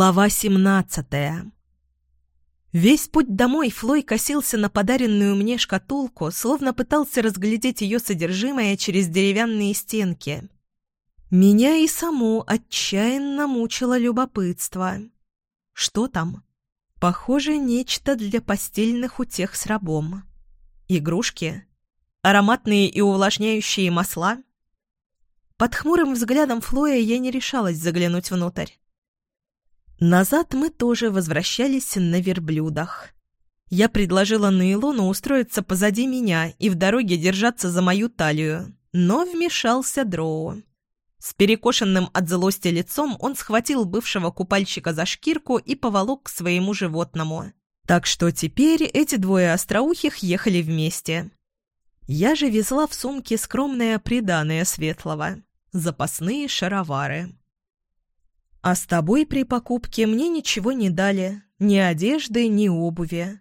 Глава семнадцатая. Весь путь домой Флой косился на подаренную мне шкатулку, словно пытался разглядеть ее содержимое через деревянные стенки. Меня и саму отчаянно мучило любопытство. Что там? Похоже, нечто для постельных утех с рабом. Игрушки? Ароматные и увлажняющие масла? Под хмурым взглядом Флоя я не решалась заглянуть внутрь. Назад мы тоже возвращались на верблюдах. Я предложила Нейлону устроиться позади меня и в дороге держаться за мою талию, но вмешался Дроу. С перекошенным от злости лицом он схватил бывшего купальщика за шкирку и поволок к своему животному. Так что теперь эти двое остроухих ехали вместе. Я же везла в сумке скромное приданое светлого – запасные шаровары. А с тобой при покупке мне ничего не дали, ни одежды, ни обуви.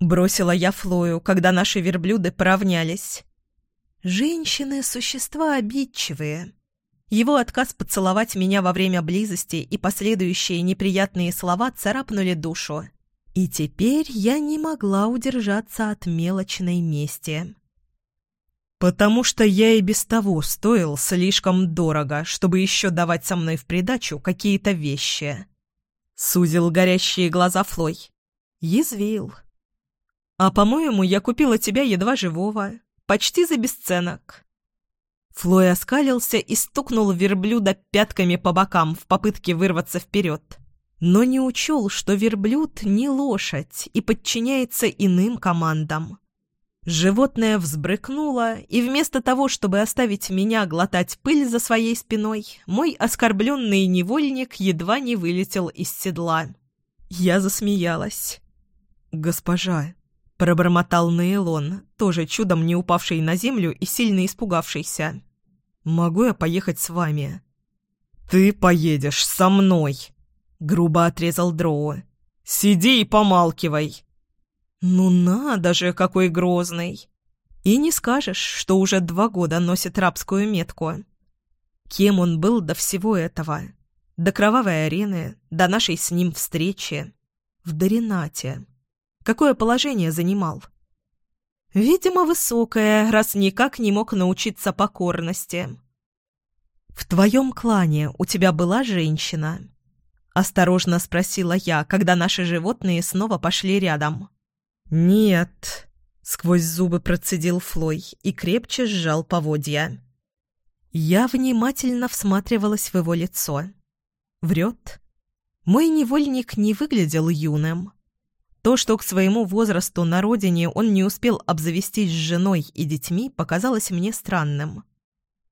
Бросила я Флою, когда наши верблюды поравнялись. Женщины – существа обидчивые. Его отказ поцеловать меня во время близости и последующие неприятные слова царапнули душу. И теперь я не могла удержаться от мелочной мести. «Потому что я и без того стоил слишком дорого, чтобы еще давать со мной в придачу какие-то вещи». Сузил горящие глаза Флой. Язвил. «А, по-моему, я купила тебя едва живого, почти за бесценок». Флой оскалился и стукнул верблюда пятками по бокам в попытке вырваться вперед. Но не учел, что верблюд не лошадь и подчиняется иным командам. Животное взбрыкнуло, и вместо того, чтобы оставить меня глотать пыль за своей спиной, мой оскорбленный невольник едва не вылетел из седла. Я засмеялась. «Госпожа», — пробормотал Нейлон, тоже чудом не упавший на землю и сильно испугавшийся. «Могу я поехать с вами?» «Ты поедешь со мной», — грубо отрезал Дроу. «Сиди и помалкивай». «Ну надо же, какой грозный!» И не скажешь, что уже два года носит рабскую метку. Кем он был до всего этого? До кровавой арены, до нашей с ним встречи. В Доринате. Какое положение занимал? Видимо, высокое, раз никак не мог научиться покорности. «В твоем клане у тебя была женщина?» Осторожно спросила я, когда наши животные снова пошли рядом. «Нет», — сквозь зубы процедил Флой и крепче сжал поводья. Я внимательно всматривалась в его лицо. Врет. Мой невольник не выглядел юным. То, что к своему возрасту на родине он не успел обзавестись с женой и детьми, показалось мне странным.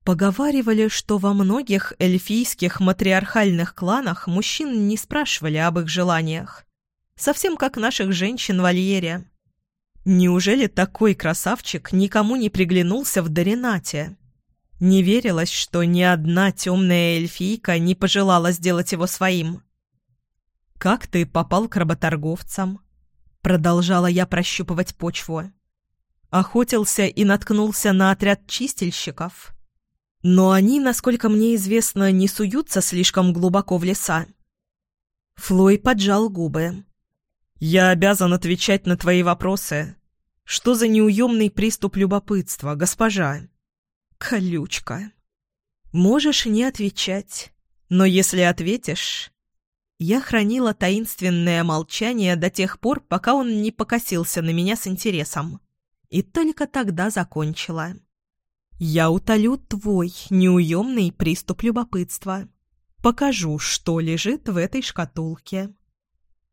Поговаривали, что во многих эльфийских матриархальных кланах мужчин не спрашивали об их желаниях совсем как наших женщин в вольере. Неужели такой красавчик никому не приглянулся в Доринате? Не верилось, что ни одна темная эльфийка не пожелала сделать его своим. «Как ты попал к работорговцам?» Продолжала я прощупывать почву. Охотился и наткнулся на отряд чистильщиков. Но они, насколько мне известно, не суются слишком глубоко в леса. Флой поджал губы. «Я обязан отвечать на твои вопросы. Что за неуемный приступ любопытства, госпожа?» «Колючка». «Можешь не отвечать, но если ответишь...» Я хранила таинственное молчание до тех пор, пока он не покосился на меня с интересом. И только тогда закончила. «Я утолю твой неуемный приступ любопытства. Покажу, что лежит в этой шкатулке».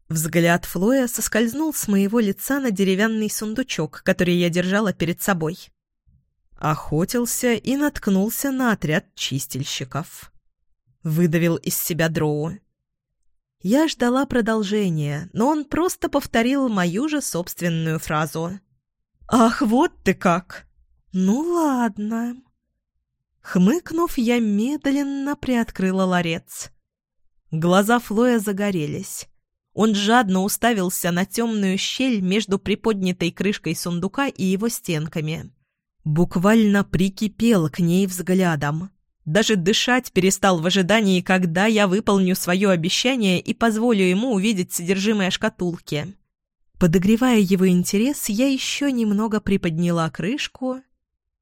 Взгляд Флоя соскользнул с моего лица на деревянный сундучок, который я держала перед собой. Охотился и наткнулся на отряд чистильщиков. Выдавил из себя дроу. Я ждала продолжения, но он просто повторил мою же собственную фразу. «Ах, вот ты как!» «Ну ладно». Хмыкнув, я медленно приоткрыла ларец. Глаза Флоя загорелись. Он жадно уставился на темную щель между приподнятой крышкой сундука и его стенками. Буквально прикипел к ней взглядом. Даже дышать перестал в ожидании, когда я выполню свое обещание и позволю ему увидеть содержимое шкатулки. Подогревая его интерес, я еще немного приподняла крышку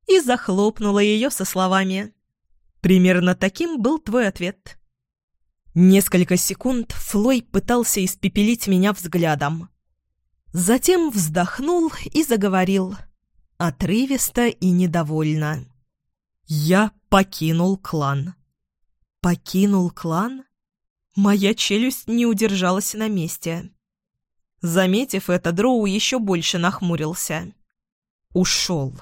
и захлопнула ее со словами «Примерно таким был твой ответ». Несколько секунд Флой пытался испепелить меня взглядом. Затем вздохнул и заговорил, отрывисто и недовольно. «Я покинул клан». «Покинул клан?» Моя челюсть не удержалась на месте. Заметив это, Дроу еще больше нахмурился. «Ушел.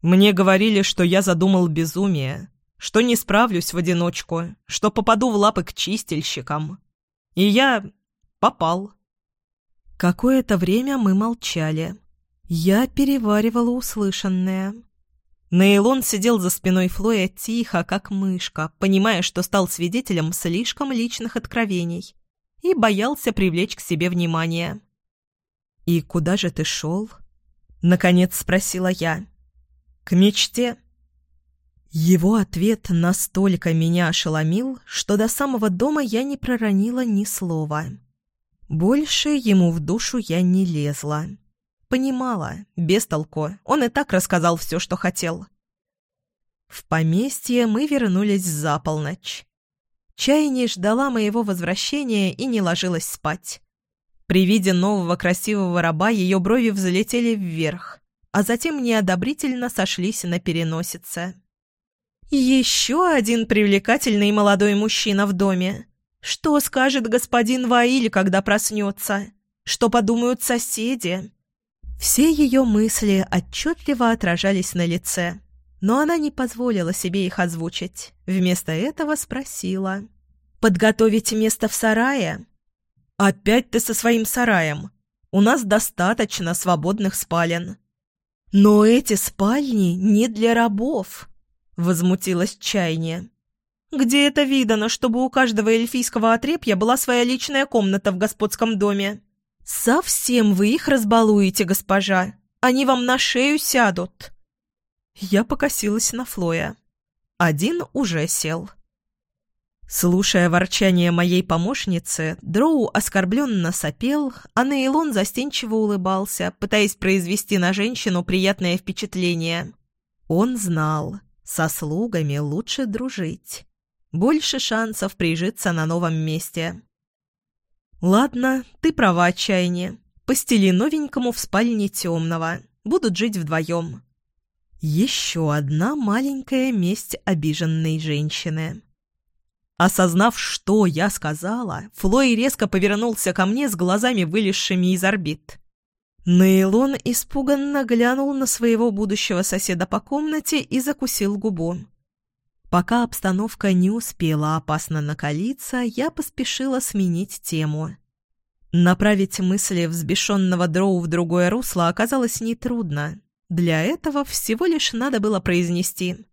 Мне говорили, что я задумал безумие, что не справлюсь в одиночку, что попаду в лапы к чистильщикам. И я попал». Какое-то время мы молчали. Я переваривала услышанное. Нейлон сидел за спиной Флоя тихо, как мышка, понимая, что стал свидетелем слишком личных откровений, и боялся привлечь к себе внимание. «И куда же ты шел?» — наконец спросила я. «К мечте». Его ответ настолько меня ошеломил, что до самого дома я не проронила ни слова. Больше ему в душу я не лезла. Понимала, без толку, он и так рассказал все, что хотел. В поместье мы вернулись за полночь. Чайни ждала моего возвращения и не ложилась спать. При виде нового красивого раба ее брови взлетели вверх, а затем неодобрительно сошлись на переносице. «Еще один привлекательный молодой мужчина в доме. Что скажет господин Ваиль, когда проснется? Что подумают соседи? Все ее мысли отчетливо отражались на лице, но она не позволила себе их озвучить. Вместо этого спросила. «Подготовить место в сарае?» «Опять ты со своим сараем. У нас достаточно свободных спален». «Но эти спальни не для рабов», — возмутилась Чайни. Где это видано, чтобы у каждого эльфийского отрепья была своя личная комната в господском доме? Совсем вы их разбалуете, госпожа. Они вам на шею сядут. Я покосилась на Флоя. Один уже сел. Слушая ворчание моей помощницы, Дроу оскорбленно сопел, а Нейлон застенчиво улыбался, пытаясь произвести на женщину приятное впечатление. Он знал, со слугами лучше дружить больше шансов прижиться на новом месте. «Ладно, ты права, отчаяние. Постели новенькому в спальне темного. Будут жить вдвоем». Еще одна маленькая месть обиженной женщины. Осознав, что я сказала, Флой резко повернулся ко мне с глазами, вылезшими из орбит. Нейлон испуганно глянул на своего будущего соседа по комнате и закусил губу. Пока обстановка не успела опасно накалиться, я поспешила сменить тему. Направить мысли взбешенного дроу в другое русло оказалось нетрудно. Для этого всего лишь надо было произнести.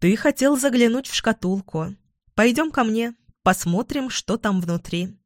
«Ты хотел заглянуть в шкатулку. Пойдем ко мне, посмотрим, что там внутри».